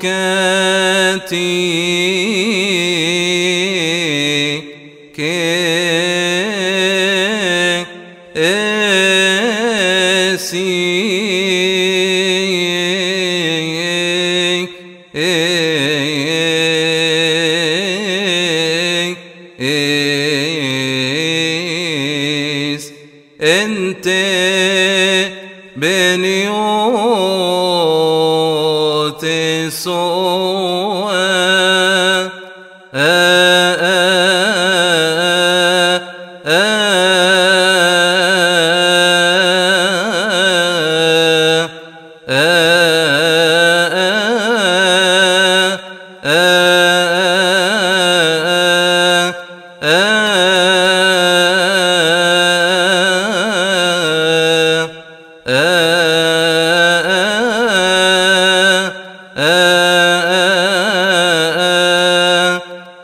كاتي كي انت بنيوت سوى آآ آآ آآ آآ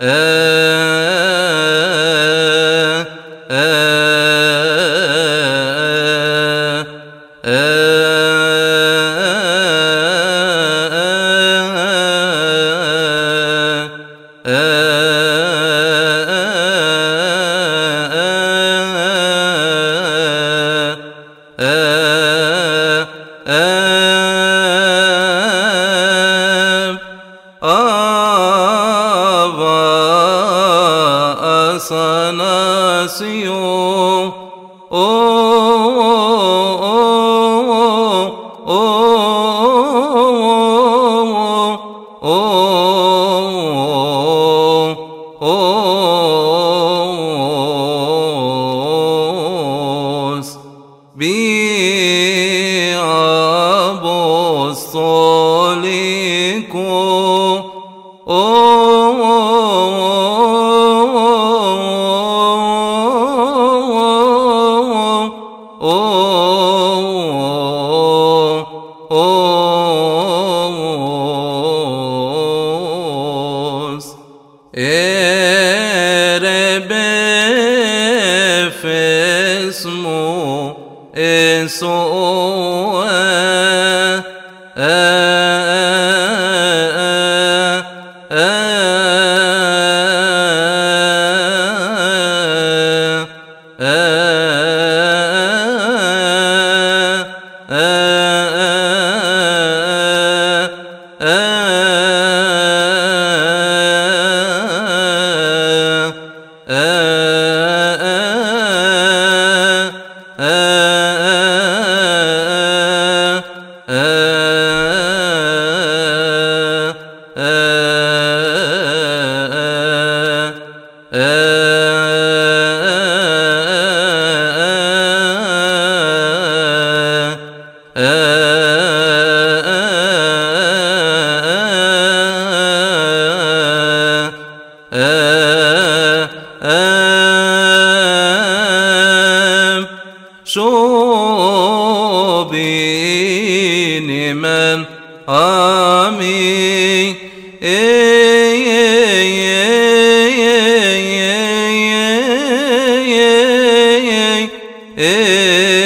آآ آآ عاصيوا بأبو سوءا آه، آه، آه، Şu benim en amin ey, ey, ey, ey, ey, ey, ey, ey.